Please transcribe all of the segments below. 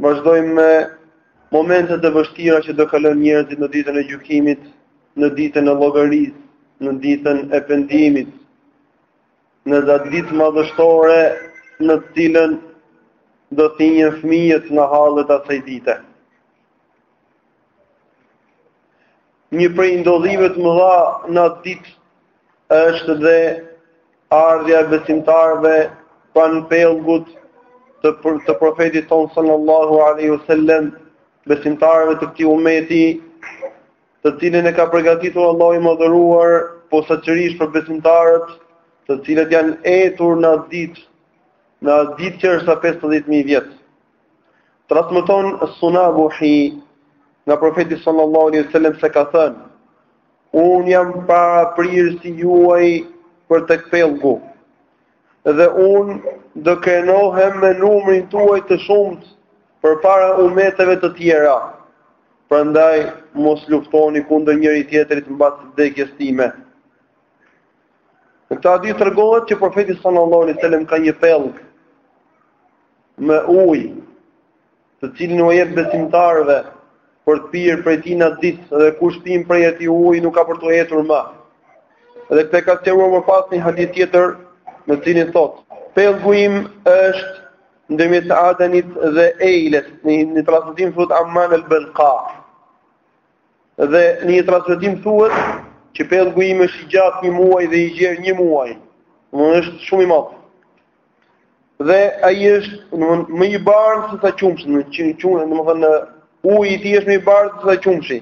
Vazhdojmë me momentet e vështira që do kalojnë njerëzit në ditën e gjykimit, në ditën e llogarisë, në ditën e pendimit. Në atë ditë madhështore në të cilën do thinjen fëmijët nga hallet e asaj dite. Një prej ndodhive të mëdha në atë ditë është dhe ardhja e besimtarëve pranë pellgut të, të profetit tonë sallallahu alaihi wasallam besimtarëve të këtij umeti të cilin e ka përgatitur Allahu i madhëruar posaçërisht për besimtarët të cilët janë të etur në atë ditë në atë ditë që është sa 50000 vjet Transmeton Sunabuhi nga profeti sallallahu alaihi wasallam se ka thënë: Unë jam paraprirësi juaj për tek pellgu dhe unë do krenohem me numrin tuaj të shumtë përpara umeteve të tjera prandaj mos luftoni kundër njëri tjetrit mbas vdekjes time. Në këtë hadith tregohet që profeti sallallahu alaihi wasallam ka një pellg me ujë, të cilin u jep besimtarëve për të pirë prej tij në atë ditë dhe kush pin prej atij uji nuk ka për t'u etur më. Dhe këtë e ka sqaruar më pas në një hadith tjetër në të cilin thotë: "Pellgu im është ndërmjet Adenit dhe Eiles, në një transmetim thuhet Amman al-Balqa." Dhe në një transmetim thuhet që pellgu im është i gjatë një muaj dhe i gjerë një muaj. Domethënë është shumë i madh. Dhe ai është, domethënë, më i bardhë se sa qumshi, në qumshi, domethënë, uji i tij është më i bardhë se sa qumshi.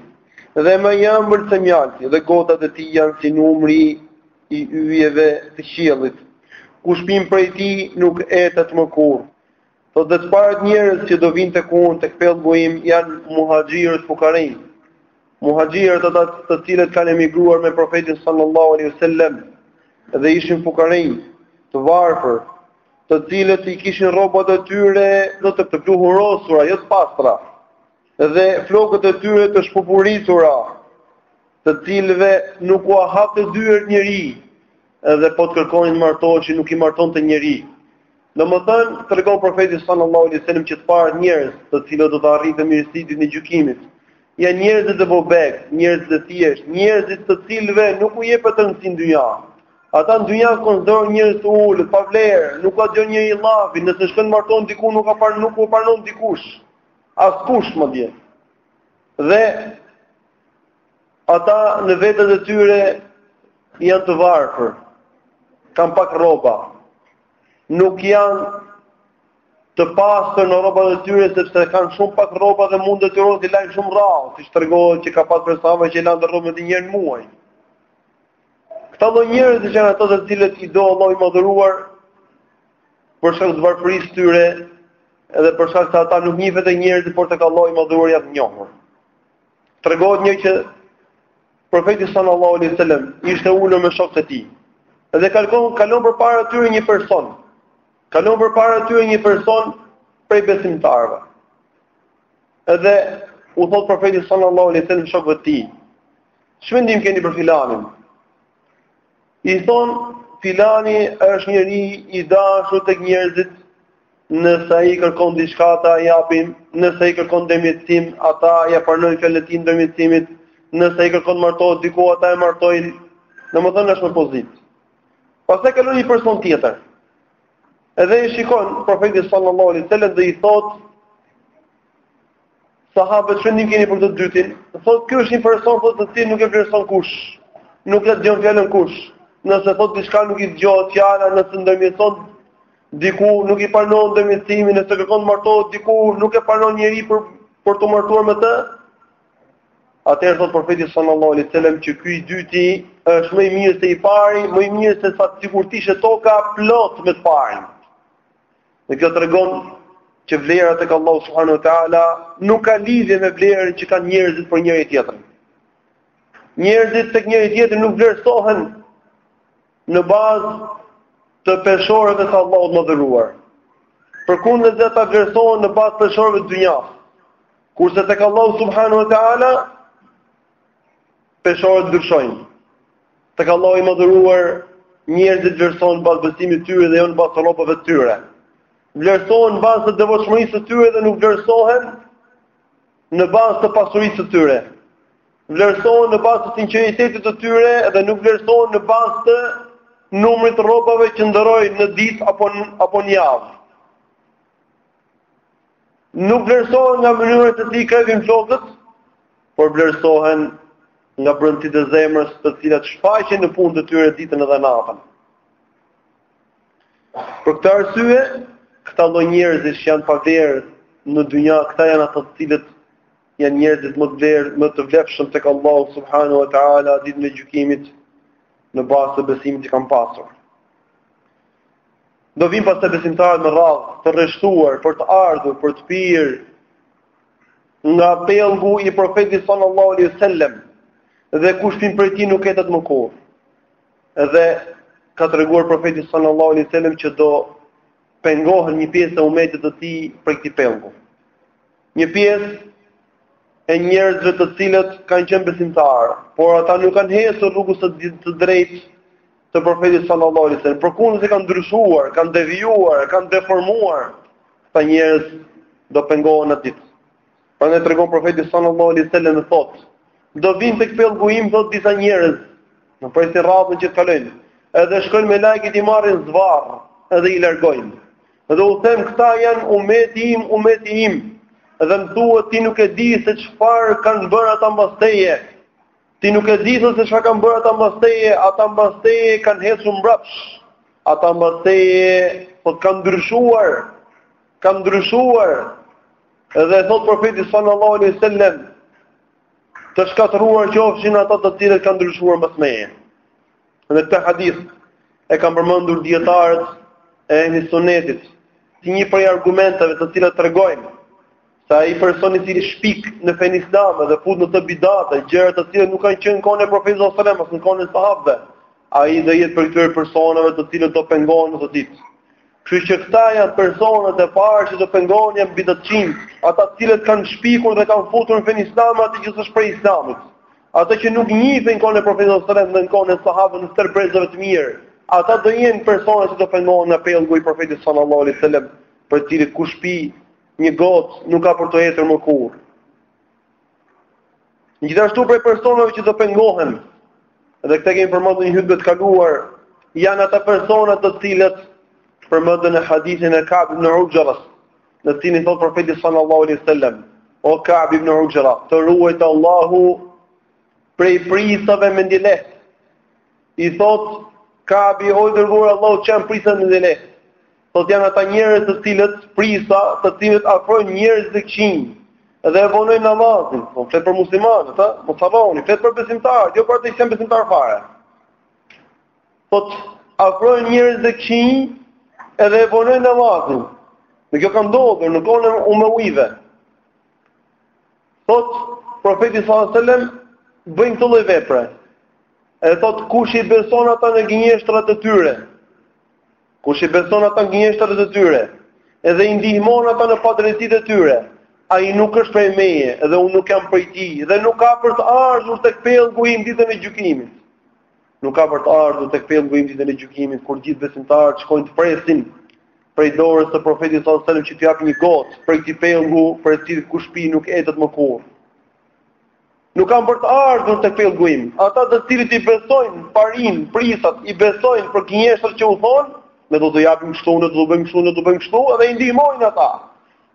Dhe më i ëmbël sesa mjalti, dhe gotat e tij janë si numri i yjeve të qiellit. Kush pin prej tij nuk etet më kurrë. Tha dhe të parët njerëz që do vijnë tek unë, tek pellgu im, janë muhaxhirët fukarinj. Muhaxhirët ata të cilët kanë emigruar me profetin sallallahu alaihi wasallam dhe ishin fukarinj, të varfër, të cilët i kishin rrobat e tyre domethënë të pluhurosura, jo të pastra, dhe flokët e tyre të shpupuritura, të cilëve nuk ua hapte dyert njeri, dhe po të kërkonin martoheshin, nuk i martonte njeri. Domethënë, tregon profeti sallallahu alaihi sallam që të parët njerëz të cilët do t'i arrijnë mirësitë ditën e gjykimit, Janë njerëzit e bobek, njerëzit e thjeshtë, njerëzit të cilëve nuk u jepet rëndësi në dynja. Ata në dynja konsiderohen njerëz të ulët, pa vlerë, nuk ua dëgjon njeri llafin, nëse shkojnë martohen diku nuk ka par nuk u pranon dikush. Askush madje. Dhe ata në vetët e tyre janë të varfër. Kan pak rroba. Nuk janë të pastër në rrobat e tyre sepse kanë shumë pak rroba dhe mund t'i lajnë shumë rrallë, siç tregohet që ka pas personave që lanë rrobat një herë në muaj. Këta lloj njerëz që janë ata të cilët i do Allahu i madhëruar për shkak të varfërisë tyre, edhe për shkak se ata nuk njihen te njerëzit, por tek Allahu i madhëruar janë të njohur. Tregohet një që profeti sallallahu alaihi wasallam ishte ulur me shokët e tij. Dhe kalkon kalon përpara tyre një person Kalon përpara tyre një person prej besimtarëve. Edhe u thot profeti sallallahu alaihi wasallam shokëve të tij, "Ç'mendim keni për filanin?" I thon, "Filani është njeri i dashur tek njerëzit, nëse ai kërkon diçka ata i japin, nëse ai kërkon ndërmjetësim, ata ja pranojnë fjalën e tij ndërmjetësimit, nëse ai kërkon martohet diku ata e martojnë." Domethënë është me pozitë. Pastaj kalon një person tjetër. Edhe i shikon profeti sallallahu alaihi wasallam dhe i thotë sahabët ç'mendim keni për këtë të dytin, thotë ky është një person thotë të cilin nuk e vlerëson kush, nuk e dëgjon fjalën kush. Nëse thotë diçka nuk i dëgjohet fjala, nëse ndërmjetëson diku nuk i pranohet ndërmjetësimi, nëse kërkon të martohet diku nuk e pranon njeri për t'u martuar me të, Atëherë thot profeti sallallahu alaihi wasallam që ky i dyti është më i mirë se i pari, më i mirë se sa sikur të ishte toka plot me të parin. Dhe kjo tregon që vlera tek Allahu subhanahu wa taala nuk ka lidhje me vlerën që kanë njerëzit për njëri tjetrin. Njerëzit tek njëri tjetri nuk vlerësohen në bazë të peshoreve të Allahut të madhëruar. Përkundrazi ata vlerësohen në bazë të peshoreve të dynjasë. Kurse tek Allahu subhanahu wa taala peshoret ndryshojnë. Tek Allahu i madhëruar njerëzit vlerësohen në bazë të besimit të tyre dhe jo në bazë të rrobave të tyre. Vlerësohen në bazë të devotshmërisë së tyre dhe nuk vlerësohen në bazë të pasurisë së tyre. Vlerësohen në bazë të sinqeritetit të tyre dhe nuk vlerësohen në bazë të numrit të rrobave që ndërrojnë në ditë apo apo në javë. nuk vlerësohen nga mënyra se si i krehin flokët, por vlerësohen nga brendësitë e zemrës të cilat shfaqen në punët e tyre ditën edhe natën. Për këtë arsye, këta lloj njerëzish që janë pa vlerë në dynja, këta janë ata të cilët janë njerëzit më të vlerë, më të vlefshëm tek Allahu subhanahu wa taala ditën e gjykimit në bazë të besimit që kanë pasur. Do vijnë pastaj besimtarët në radhë, të rreshtuar, për të ardhur, për të pirë, nga pellgu i profetit sallallahu alaihi wasallam, dhe kush pi prej tij nuk etet më kurrë. Dhe ka treguar profeti sallallahu alaihi wasallam që do pengohen një pjesë e umetit të tij prej këtij pellgu. Një pjesë e njerëzve të cilët kanë qenë besimtarë, por ata nuk kanë hecur rrugës së drejtë të profetit sallallahu alaihi wasallam. Përkundrazi kanë ndryshuar, kanë devijuar, kanë deformuar, këta njerëz do pengohen atë ditë. Prandaj tregon profeti sallallahu alaihi wasallam e thotë, do vijnë tek pellgu im thotë disa njerëz, edhe presin radhën që të kalojnë. Edhe shkojnë melaiket i marrin zvarrë, edhe i largojnë. Dhe u them këta janë umeti im, umeti im. Dhe më thuhet ti nuk e di se çfarë kanë bërë ata mbas teje. Ti nuk e di se çfarë kanë bërë ata mbas teje, ata mbas teje kanë hecur mbrapsh. Ata mbas teje thotë kanë ndryshuar. Kanë ndryshuar. Dhe thotë profeti sallallahu alaihi wasallam të shkatërruar qofshin ata të cilët kanë ndryshuar mbas meje. Dhe këtë hadith e kanë përmendur dijetarët e ehli sunnetit si një prej argumenteve të cilat tregojnë se ai person i cili shpik në fenë islame dhe fut në të bidate, gjëra të cilat nuk kanë qenë në kohën e profetit sallallahu alajhi wasallam, as në kohën e sahabëve, ai do jetë prej këtyre personave të cilët do pengohen në atë ditë. Kështu që këta janë personat e parë që do pengohen janë bidatçinjtë, ata të cilët kanë shpikur dhe kanë futur në fenë islame atë që s'është prej islamit. Atë që nuk njihej në kohën e Profetit sallallahu alajhi wasallam dhe në kohën e sahabëve dhe tre brezave të mirë, ata do jenë persona që do pengohen nga pellgu i Profetit sallallahu alajhi wasallam, prej të cilit kush pi një gotë nuk ka për t'u etur më kurrë. Gjithashtu prej personave që do pengohen, edhe këtë e kemi përmendur në një hutbë të kaluar, janë ata persona të cilët përmenden në hadithin e Ka'b ibn Ujrah, në të cilin thotë profeti sallallahu alaihi wasallam, o Ka'b ibn Ujra, të ruajtë Allahu prej prijësave mendjelehtë. I thotë Ka'bi o i dërguar i Allahut ç'janë prijësat mendjelehtë. Thotë janë ata njerëz të cilët prijësa, të cilët afrojnë njerëz të këqij dhe e vonojnë namazin. Po flet për muslimanët, ëh, mos harroni, flet për besimtarët, jo për ata që s'janë besimtarë fare. Thotë afrojnë njerëz të këqij edhe e vonojnë namazin. Dhe kjo ka ndodhur, në kohën e umejëve. Thotë profeti s.a.s. bëjnë këto lloj vepre. Edhe thotë kush i beson ata në gënjeshtrat e tyre. Kush i beson ata në gënjeshtrat e tyre. Edhe i ndihmon ata në padrejtësitë e tyre ai nuk është prej meje dhe unë nuk jam prej tij dhe nuk ka për të ardhur tek pellgu im ditën e gjykimit. Nuk ka për të ardhur tek pellgu im ditën e gjykimit kur gjithë besimtarët shkojnë të presin prej dorës së profetit sallallahu alajhi wasallam që t'u japë një gotë prej këtij pellgu për të cilin kush pi nuk etet më kurrë. Nuk kanë për të ardhur tek pellgu im. Ata të cilët i besojnë parinë, prisat, i besojnë për gënjeshtër që u thonë, ne do t'u japim kështu, ne do të bëjmë kështu, ne do të bëjmë kështu, edhe i ndihmojnë ata.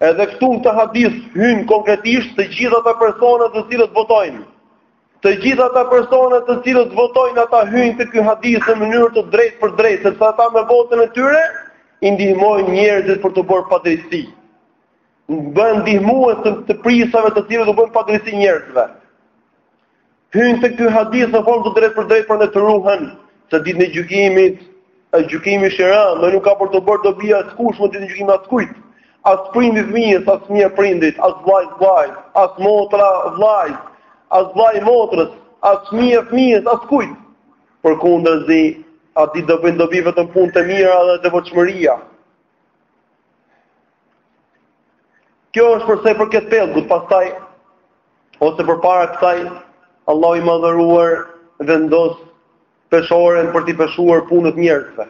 Edhe këtu në këtë hadith hyjnë konkretisht të gjithë ata persona të cilët votojnë. Të gjithë ata persona të cilët votojnë ata hyjnë te ky hadith në mënyrë të drejtpërdrejtë, sepse ata me votën e tyre i ndihmojnë njerëzit për të bërë padrejtësi. Bën ndihmues të, të prisave të cilët u bëjnë padrejtësi njerëzve. Hyjnë te ky hadith në formë të drejtpërdrejtë prandaj të ruhen se ditën e gjykimit e gjykimit është i rëndë, dhe nuk ka për t'i bërë dobi askush më ditën e gjykimit askujt. As prindi fëmijës, as fëmija prindit, as vllai vllait, as motra vllait, as vllai motrës, as fëmija fëmijës, askujt. Përkundrazi, atë ditë do bëjnë dobi vetëm punët e mira dhe devotshmëria. Kjo është për sa i përket pellgut, pastaj ose përpara kësaj Allahu i madhëruar vendos peshoren për t'i peshuar punët e njerëzve.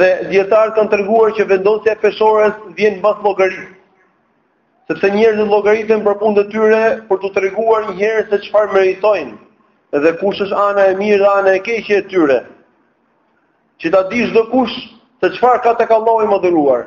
Dhe dijetarët kanë treguar që vendosja e peshores vjen mbas llogarisë. Sepse njerëzit llogariten për punët e tyre për t'u treguar një herë se çfarë meritojnë dhe kush është ana e mirë dhe ana e keqe e tyre. Që ta dijë çdokush se çfarë ka tek Allahu i madhëruar.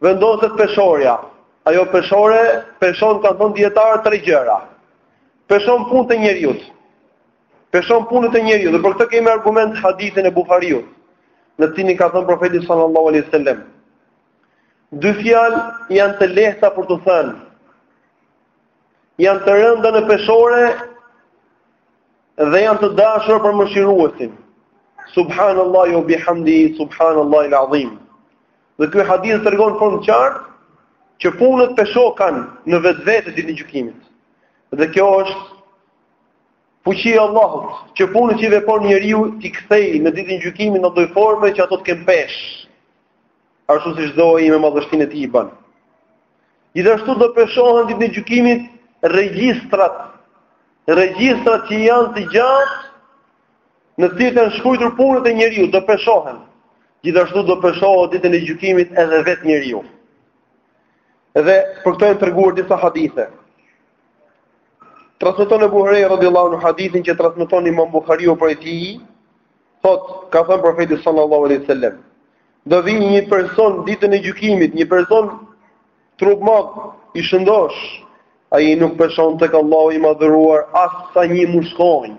Vendoset peshorja. Ajo peshore peshon kanë thënë dijetarët tre gjëra. Peshon punët e njeriut. Peshon punët e njeriut. Dhe për këtë kemi argument hadithin e Buhariut, në të cilin ka thënë profeti sallallahu alaihi wasallam. Dy fjalë janë të lehta për t'u thënë. Janë të rënda në peshore dhe janë të dashura për mëshiruesin. Subhanallahi wa bihamdihi, subhanallahil adhim. Dhe ky hadith tregon fort qartë që punët peshë kanë në vetvete ditën e gjykimit. Dhe kjo është fuqia e Allahut, që punët që i vepron njeriu t'i kthejë në ditën e gjykimit në atë lloj forme që ato të kenë peshë. Ashtu siç do ai me madhështinë e tij i bën. Gjithashtu do peshohen ditën e gjykimit regjistrat. Regjistrat që janë të gjatë në të cilët janë shkruar punët e njeriut, do peshohen. Gjithashtu do peshohet ditën e gjykimit edhe vetë njeriu. Dhe për këto janë treguar disa hadithe. Transmeton Abu Huraira radhiyallahu anhu hadithin që transmeton Imam Buhariu prej tij, thotë, ka thënë profeti sallallahu alaihi wasallam, do vijë një person ditën e gjykimit, një person trupmadh i shëndoshë, ai nuk peshon tek Allahu i madhëruar as sa një mushkonjë.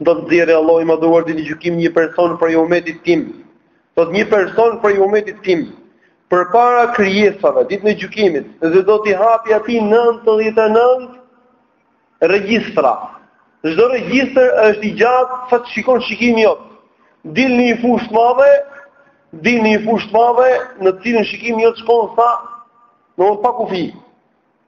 Do të nxjerrë Allahu i Madhuar ditën e gjykimit një person prej umetit tim. Do të nxjerrë një person prej umetit tim përpara krijesave ditën e gjykimit dhe do t'i hapi atij 99 regjistra. Çdo regjistër është i gjatë sa shikon shikimi jot. Dilni një fushë të madhe, dilni një fushë të madhe në të cilën shikimi jot shkon sa në pakufi.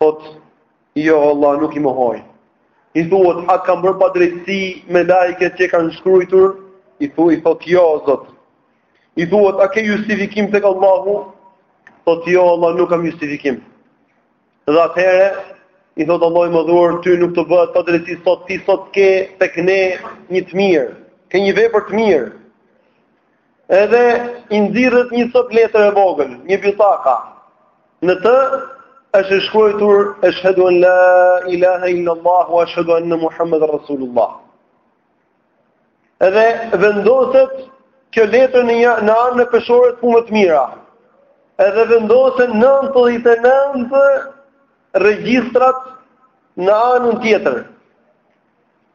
Thot, jo Allah nuk i mohoj. I thuhet, a kanë bërë padrejtësi melaiket që e kanë shkrujtur? I thuhet, i thot, jo Zot. I thuhet, a ke justifikim tek Allahu? Thot, jo Allah nuk kam justifikim. Dhe atëhere, i thot Allah i Madhuar, ty nuk të bëhet padrejtësi sot, ti sot ke tek ne një të mirë, ke një vepër të mirë. Edhe i nxirret një cop letër e vogël, një bitaka. Në të është shkrujtur Ashhadu an la ilaha illa Allah wa ashhadu anna Muhammadan Rasulullah. Edhe vendoset kjo letër në një në anën e peshore të punëve të mira. Edhe vendosen 99 regjistrat në anën tjetër.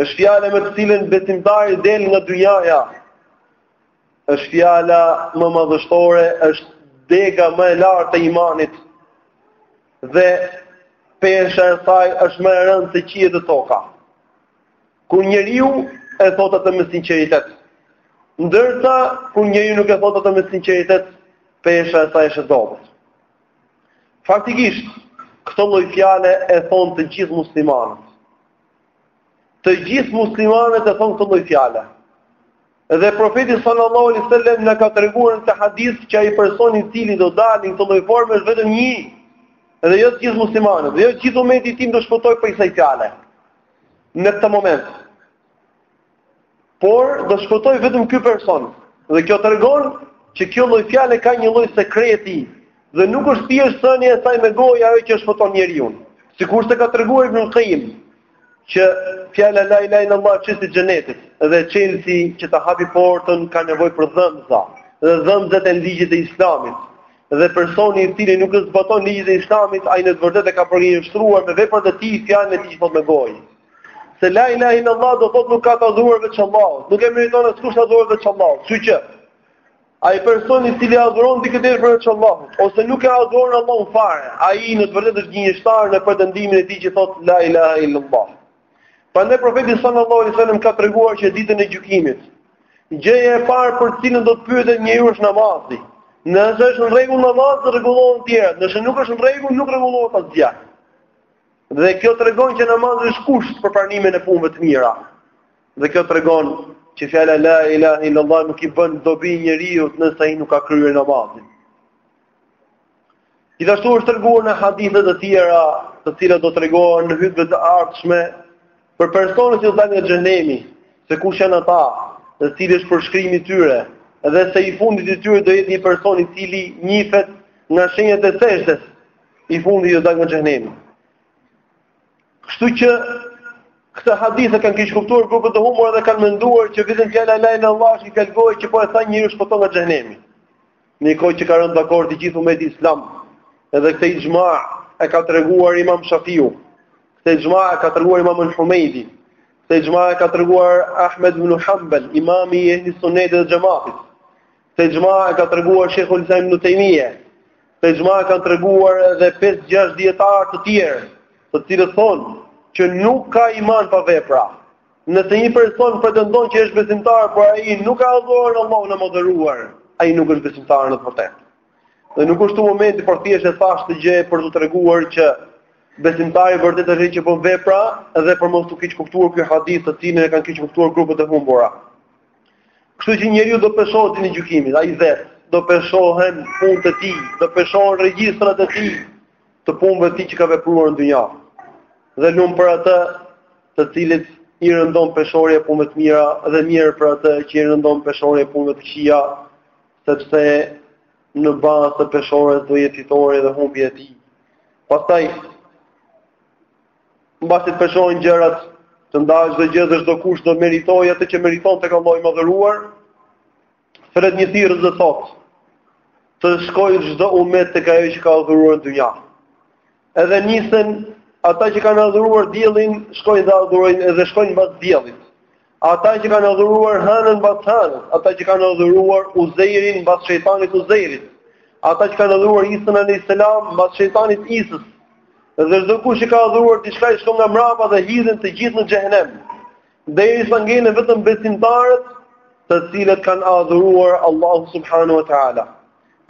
është fjala me të cilën besimtari del nga dynjaja, është fjala më madhështore, është dega më e lartë e imanit, dhe pesha e saj është më e rëndë se qijet e toka. Kur njeriu e thot atë me sinqeritet, ndërsa kur njeriu nuk e thot atë me sinqeritet, pesha e saj është e dobët. Faktikisht, këtë lloj fjale e thon të gjithë muslimanët. Të gjithë muslimanët e thonë këtë lloj fjale. Dhe profeti sallallahu alaihi wasallam na ka treguar në hadith që ai person i cili do dalë në këtë lloj forme është vetëm një, dhe jo të gjithë muslimanët, dhe jo të gjithë ummeti im do shpëtoj prej kësaj fjale. Në këtë moment. Por do të shpëtoj vetëm ky person. Dhe kjo tregon që kjo lloj fjale ka një lloj sekreti dhe nuk është thjesht thënia e saj me gojë ajo që shpëton njeriun. Sikurse ka treguar Ibn Qayyim që fjala la ilaha illallah çelësi i xhenetit dhe çelësi që ta hapi portën ka nevojë për dhëmbëza dhe dhëmbëzat janë ligjet e Islamit. Dhe personi i cili nuk i zbaton ligjet e Islamit, ai në të vërtetë e ka përgënjeshtruar me veprat e tij fjalën e tij që thotë me gojë. Se la ilahe illallah do thotë nuk ka të adhuruar veç Allahut. Nuk e meriton askush të adhurohet veç Allahut. Kështu që ai person i cili adhuron dikë tjetër përveç Allahut ose nuk e adhuron Allahun fare, ai në të vërtetë është gënjeshtar në pretendimin e tij që thotë la ilahe illallah. Prandaj profeti sallallahu alaihi wasallam ka treguar që ditën e gjykimit, gjëja e parë për të cilën do të pyetet njeriu është namazi. Nëse është në rregull namazi, rregullohen të tjerat. Nëse nuk është në rregull, nuk rregullohet asgjë. Dhe kjo tregon që namazi është kusht për pranimin e punëve të mira. Dhe kjo tregon që fjala la ilaha illallah nuk i bën dobi njeriut nëse ai nuk ka kryer namazin. Gjithashtu është treguar në hadithe të tjera, të cilat do tregohen në hutbe të ardhshme për personat që do dalin nga xhehnemi, se kush janë ata, dhe cili është përshkrimi i tyre, dhe se i fundit i tyre do jetë një person i cili njihet nga shenjat e sexhdes i fundit do dalë nga xhehnemi. Kështu që këtë hadith e kanë keqkuptuar grupe të humbura dhe kanë menduar që vetëm fjala la ilaha illallah është një fjalë që po e tha njeriu shpëton nga xhehnemi. Në një kohë që ka rënë dakord i gjithë umeti islam, edhe këtë ixhma e ka treguar Imam Shafiu. Këtë ixhma e ka treguar Imam Al-Humeidi. Këtë ixhma e ka treguar Ahmed ibn Hanbal, imami i ehli sunnetit dhe xhematit. Këtë ixhma e ka treguar Shejhul Islam Ibn Tejmije. Këtë ixhma e kanë treguar edhe 5-6 dietar të tjerë, të cilët thonë që nuk ka iman pa vepra. Nëse një person pretendon që është besimtar, por ai nuk e adhuron Allahun e madhëruar, ai nuk është besimtar në të vërtetë. Dhe nuk është momenti por thjesht e thashë këtë gjë për të treguar që besimtari i vërtetë është ai që bën vepra dhe për mos t'u keqkuptuar ky hadith të cilin e kanë keqkuptuar grupet e humbura. Kështu që njeriu do peshohet ditën e gjykimit, ai vetë do peshohen punët e tij, do peshohen regjistrat e tij të punëve të tij që ka vepruar në dynja. Dhe lum për atë të cilit i rëndon peshorja e punëve të mira dhe mjerë për atë që i rëndon peshorja e punëve të këqija, sepse në bazë të peshores do jetë fitorja dhe humbja e tij. Pastaj Mbasi të peshohen gjërat, të ndahet çdo gjë dhe çdo kush do meritojë atë që meriton tek Allahu i Madhëruar. Thërret një thirrës dhe thotë: Të shkojë çdo umet tek ajo që ka adhuruar në dynja. Edhe nisen ata që kanë adhuruar diellin, shkojnë dhe adhurojnë edhe shkojnë mbas diellit. Ata që kanë adhuruar hënën mbas hënës, ata që kanë adhuruar Uzejrin mbas shejtanit të Uzejrit, ata që kanë adhuruar Isan alejhis selam mbas shejtanit të Isës, dhe çdokush që ka adhuruar diçka i shkon nga mbrapa dhe hidhen të gjithë në xhehenem. Derisa ngelen vetëm besimtarët, të cilët kanë adhuruar Allahun subhanahu ua teala.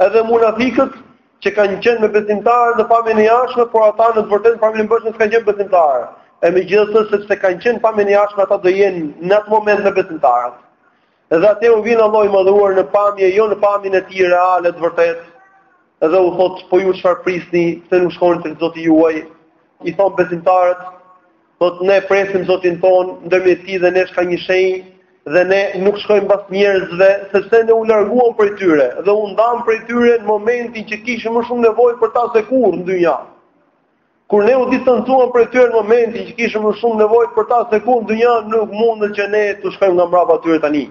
Edhe munafikët që kanë qenë me besimtarë në pamjen e jashtme, por ata në të vërtetë pamjen e brendshme s'kanë qenë besimtarë. E megjithatë sepse kanë qenë pamjen e jashtme ata do jenë në atë moment me besimtarët. Edhe atëherë u vjen Allahu i madhëruar në pamje, jo në pamjen e tij reale të vërtetë. Edhe u thotë, po ju çfarë prisni, pse nuk shkoni tek Zoti juaj? I thonë besimtarët, Thot ne presim Zotin ton, ndërmjet tij dhe nesh ka një shenjë dhe ne nuk shkojmë pas njerëzve, sepse ne u larguam prej tyre dhe u ndam prej tyre në momentin që kishim më shumë nevojë për ta se kurrë në dynja. Kur ne u distancuam prej tyre në momentin që kishim më shumë nevojë për ta se kurrë në dynja, nuk mundet që ne të shkojmë nga mbrapa tyre tani.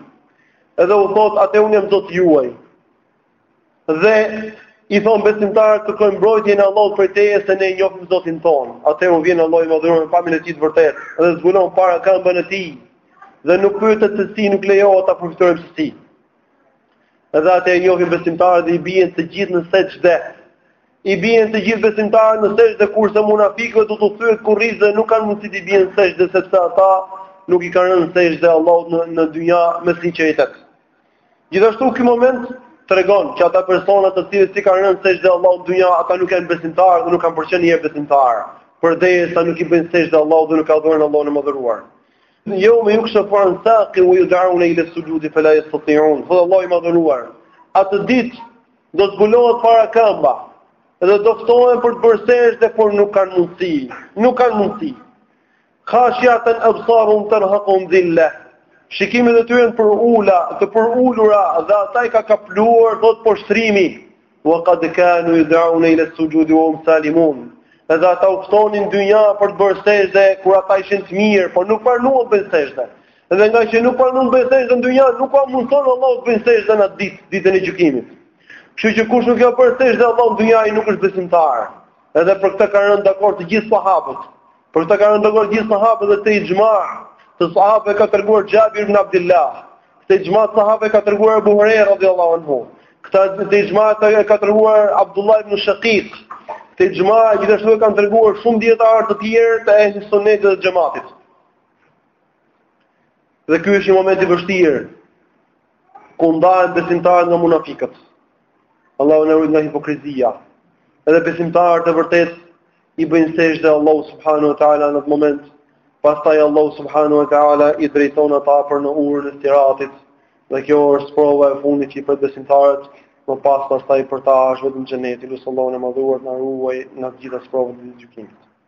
Edhe u thot, atëherë unë jam Zoti juaj. dhe i thonë besimtarët kërkojmë mbrojtjen e Allahut prej teje se ne njohim Zotin ton. Atëherë u vjen Allahu i madhëruar në pamjen e tij të vërtetë dhe zbulon para këmbën e tij dhe nuk pyetet se si nuk lejohet ta përfytyrojmë se si. Edhe atëherë e njohin besimtarët dhe i bien të gjithë në sexhde. I bien të gjithë besimtarët në sexhde kurse munafiqët do t'u thyhet kurrizi dhe nuk kanë mundësi të bien në sexhde sepse ata nuk i kanë rënë sexhde Allahut në në dynja me sinqeritet. Gjithashtu ky moment tregon që ata persona të cilët s'i kanë rënë sexhde Allahut në dynja, ata nuk janë besimtarë dhe nuk kanë për të qenë ndonjëherë besimtarë, përderisa nuk i bëjnë sexhde Allahut dhe nuk adhurojnë Allahun e madhëruar. Yawma yukshafu an saqin wa yud'awna ila as-sujudi fala yastati'un, dhe Allahu i madhëruar, atë ditë do të zbulohet para këmba, dhe do ftohen për të bërë sexhde por nuk kanë mundësi, nuk kanë mundësi. Khashiatan absaruhum tarhaquhum dhilla. Shikimet e tyre janë të përula, të përulura dhe ata i ka kapluar thot poshtërimi. Wa qad kanu yud'awna ila as-sujud wa hum salimun. Edhe ata u ftonin në dynja për të bërë sexhde kur ata ishin të mirë, por nuk pranuan të bëjnë sexhde. Edhe ngaqë nuk pranuan të bëjnë sexhde në dynja, nuk ua mundëson Allahu të bëjnë sexhde në ditë, ditën e gjykimit. Kështu që kush nuk i ka bërë sexhde Allahut në dynja, ai nuk është besimtar. Edhe për këtë kanë rënë dakord të gjithë sahabët. Për këtë kanë rënë dakord gjithë sahabët dhe këtë ixhma të sahabëve e ka treguar Xhabir ibn Abdillah. Këtë ixhma të sahabëve e ka treguar Abu Huraira radhiyallahu anhu. Këtë ixhma e ka treguar Abdullah ibn Shaqiq. Këtë ixhma gjithashtu e kanë treguar shumë dijetarë të tjerë të ehli sunnetit dhe xhematit. Dhe ky është një moment i vështirë ku ndahen besimtarët nga munafiqët. Allahu na ruajt nga hipokrizia. Edhe besimtarët e vërtet i bëjnë sexhde Allahut subhanahu wa taala në atë moment. Pastaj Allahu subhanahu wa taala i drejton ata për në urën e siratit. Dhe kjo është sprova e fundit që i pret besimtarët, më pas pastaj për ta është vetëm xheneti. Lus Allahun e madhëruar të na ruajë nga të gjitha sprovat e gjykimit.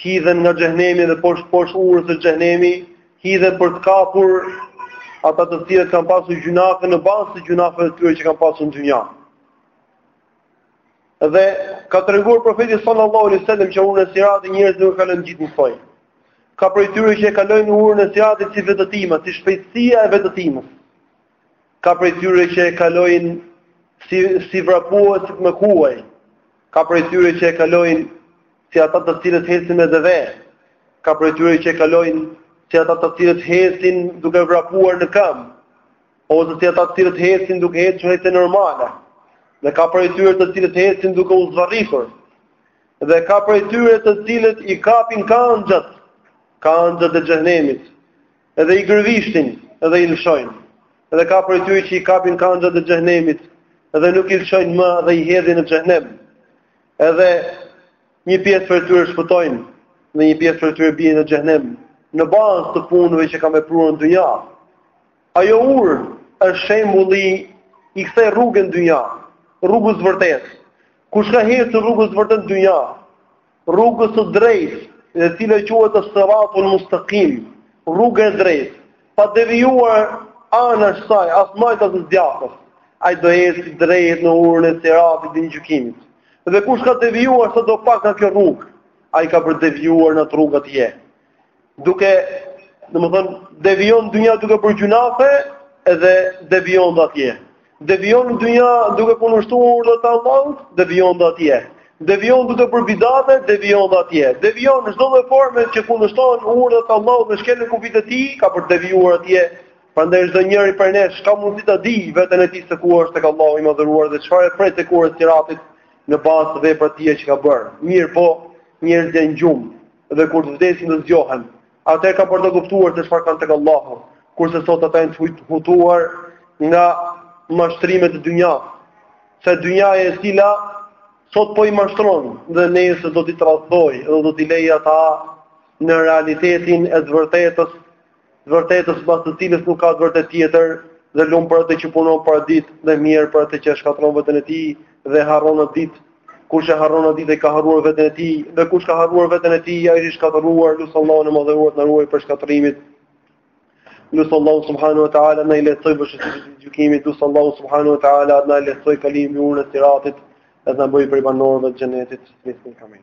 hidhen nga xhenemi dhe poshtë poshtë urës së xhenemit, hidhen për të kapur ata të cilët kanë pasur gjynafe në bazë të gjynafeve të tyre që kanë pasur në dynja. Dhe ka treguar profeti sallallahu alaihi wasallam që urën e siratit njerëzit nuk e kalojnë gjithë njësoj. Ka prej tyre që e kalojnë urën e siratit si vetëtima, si shpejtësia e vetëtimës. ka prej tyre që e kalojnë si vrapuesit me kuaj, ka prej tyre që e kalojnë si ata të cilët hecin me deve, ka prej tyre që e kalojnë si ata të cilët hecin duke vrapuar në këmbë, ose si ata të cilët hecin duke hec hecje normale. Dhe ka prej tyre të cilët hecin duke u zvarritur. Dhe ka prej tyre të cilët i kapin kanxhat, kanxhat e xhehnemit. edhe i gërvishtin, edhe i lëshojnë. Edhe ka prej tyre që i kapin kanxhat e xhehnemit, edhe nuk i lëshojnë më dhe i hedhin në xhehnem. Edhe një pjesë prej tyre shpëtojnë, dhe një pjesë prej tyre bien në xhehnem, në bazë të punëve që kanë vepruar në dynja. Ajo urë është shembulli i kësaj rruge në dynja, rrugës së vërtetë. Kush ka hec në rrugë të vërtetë në dynja, Rrugës së drejtë, e cila quhet as-siratul mustaqim, rruga e drejtë, pa devijuar anash saj, as majtas as djathtas. Ai do ecë drejt në urën e siratit ditën e gjykimit. Dhe kush ka devijuar sado pak nga kjo rrugë, ai ka për të devijuar në atë rrugë atje. duke domethënë devijon në dynja duke bërë gjynahe dhe devijon atje. Devijon në dynja duke kundërshtuar urdhrat e Allahut, devijon atje. Devijon duke bërë bidate, devijon dhe atje. Devijon në çdo lloj forme që kundërshton urdhrat e Allahut dhe shkel kufijtë e tij, ka për të devijuar atje. Prandaj çdo njeri prej nesh ka mundësi ta dijë veten e tij se ku është tek Allahu i madhëruar dhe çfarë e pret tek ura e siratit në bazë të veprave të tija që ka bërë. Mirëpo, njerëzit janë në gjumë. dhe kur të vdesin do zgjohen. Atëherë kanë për të kuptuar se çfarë kanë tek Allahu, kurse sot ata janë të hutuar nga mashtrimet e dynjas. Se dynjaja e cila sot po i mashtron dhe nesër do t'i tradhtojë dhe do t'i lejë ata në realitetin e të vërtetës të vërtetës pas të cilës nuk ka të vërtetë tjetër, dhe lum për atë që punon për atë ditë dhe mjerë për atë që e shkatërron veten e tij dhe harron atë ditë. Kush e harron atë ditë e ka harruar veten e tij, dhe kush ka harruar veten e tij, ai është i shkatërruar, lus Allahun e madhëruar të na ruajë prej shkatërrimit. Lus Allahun subhanahu wa taala të na i lehtësojë vështirësitë e ditës së gjykimit, lus Allahun subhanahu wa taala të na e lehtësojë kalimin në urën e siratit, dhe të na bëjë prej banorëve të xhenetit, me të kamë.